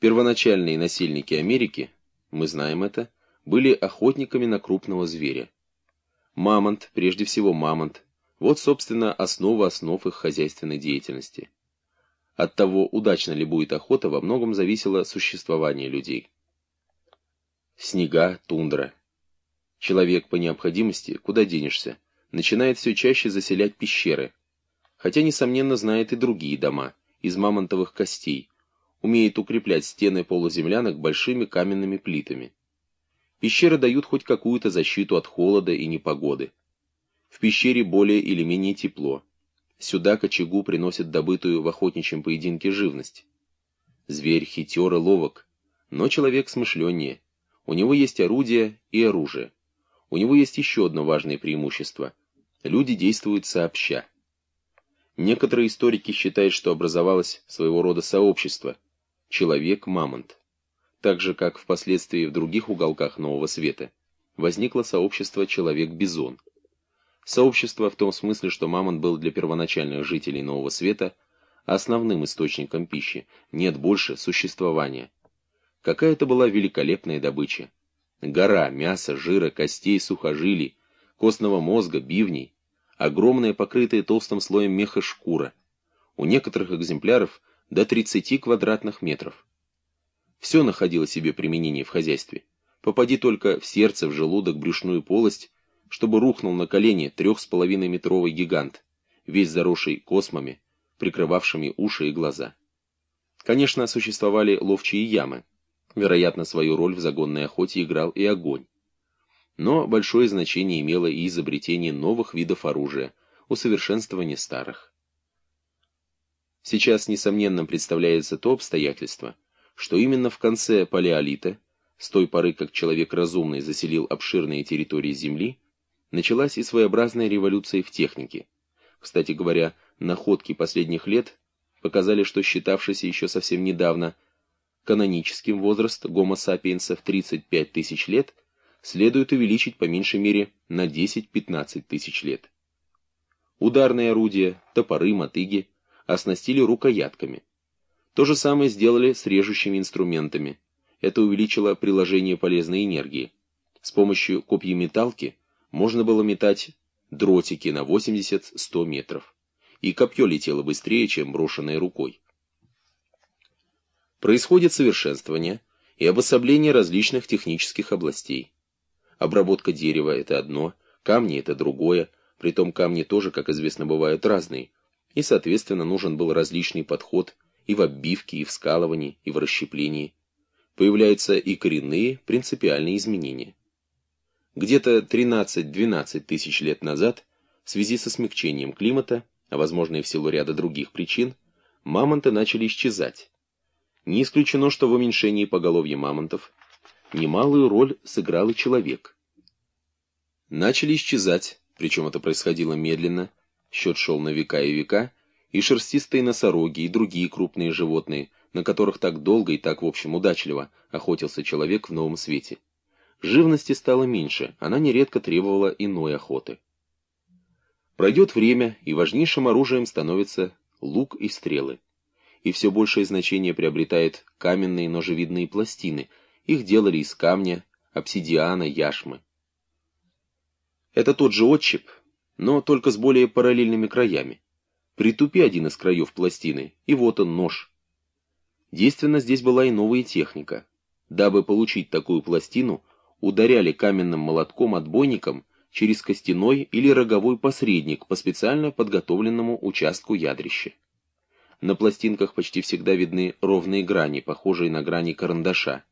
Первоначальные насельники Америки, мы знаем это, были охотниками на крупного зверя. Мамонт, прежде всего мамонт, вот, собственно, основа основ их хозяйственной деятельности. От того, удачно ли будет охота, во многом зависело существование людей. Снега, тундра. Человек по необходимости, куда денешься, начинает все чаще заселять пещеры, хотя, несомненно, знает и другие дома, из мамонтовых костей, умеет укреплять стены полуземлянок большими каменными плитами. Пещеры дают хоть какую-то защиту от холода и непогоды. В пещере более или менее тепло. Сюда к очагу приносят добытую в охотничьем поединке живность. Зверь хитер и ловок, но человек смышленнее. У него есть орудие и оружие. У него есть еще одно важное преимущество. Люди действуют сообща. Некоторые историки считают, что образовалось своего рода сообщество – человек-мамонт. Так же, как впоследствии в других уголках Нового Света, возникло сообщество человек-бизон. Сообщество в том смысле, что мамонт был для первоначальных жителей Нового Света основным источником пищи, нет больше существования. Какая это была великолепная добыча. Гора мяса, жира, костей, сухожилий, костного мозга, бивней, огромная покрытая толстым слоем меха шкура. У некоторых экземпляров до 30 квадратных метров. Все находило себе применение в хозяйстве. Попади только в сердце, в желудок, брюшную полость, чтобы рухнул на колени трех с половиной метровый гигант, весь заросший космами, прикрывавшими уши и глаза. Конечно, существовали ловчие ямы. Вероятно, свою роль в загонной охоте играл и огонь. Но большое значение имело и изобретение новых видов оружия, усовершенствование старых. Сейчас несомненным представляется то обстоятельство, что именно в конце палеолита, с той поры, как человек разумный заселил обширные территории Земли, началась и своеобразная революция в технике. Кстати говоря, находки последних лет показали, что считавшийся еще совсем недавно каноническим возраст гомо сапиенса в 35 тысяч лет следует увеличить по меньшей мере на 10-15 тысяч лет. Ударные орудия, топоры, мотыги оснастили рукоятками. То же самое сделали с режущими инструментами. Это увеличило приложение полезной энергии. С помощью копьеметалки можно было метать дротики на 80-100 метров, и копье летело быстрее, чем брошенное рукой. Происходит совершенствование и обособление различных технических областей. Обработка дерева – это одно, камни – это другое, притом камни тоже, как известно, бывают разные, и, соответственно, нужен был различный подход и в оббивке, и в скалывании, и в расщеплении. Появляются и коренные, принципиальные изменения. Где-то 13-12 тысяч лет назад, в связи со смягчением климата, а возможно и в силу ряда других причин, мамонты начали исчезать. Не исключено, что в уменьшении поголовья мамонтов немалую роль сыграл и человек. Начали исчезать, причем это происходило медленно, счет шел на века и века, и шерстистые носороги, и другие крупные животные, на которых так долго и так, в общем, удачливо охотился человек в новом свете. Живности стало меньше, она нередко требовала иной охоты. Пройдет время, и важнейшим оружием становится лук и стрелы. И все большее значение приобретают каменные ножевидные пластины, их делали из камня, обсидиана, яшмы. Это тот же отщеп, но только с более параллельными краями. Притупи один из краев пластины, и вот он нож. Действенно здесь была и новая техника. Дабы получить такую пластину, ударяли каменным молотком-отбойником через костяной или роговой посредник по специально подготовленному участку ядрища. На пластинках почти всегда видны ровные грани, похожие на грани карандаша.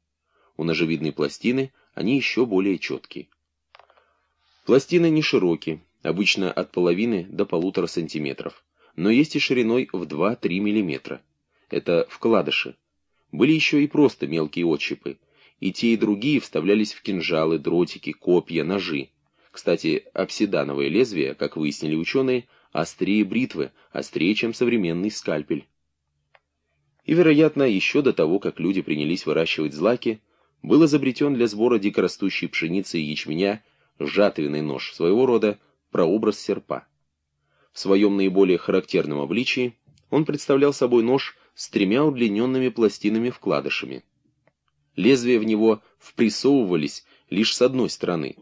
У ножевидной пластины они еще более четкие. Пластины не широкие, обычно от половины до полутора сантиметров, но есть и шириной в 2-3 миллиметра. Это вкладыши. Были еще и просто мелкие отщепы, и те, и другие вставлялись в кинжалы, дротики, копья, ножи. Кстати, обсидановое лезвие, как выяснили ученые, острее бритвы, острее, чем современный скальпель. И, вероятно, еще до того, как люди принялись выращивать злаки, был изобретен для сбора дикорастущей пшеницы и ячменя жатвенный нож, своего рода прообраз серпа. В своем наиболее характерном обличии он представлял собой нож с тремя удлиненными пластинами-вкладышами. Лезвия в него впрессовывались лишь с одной стороны.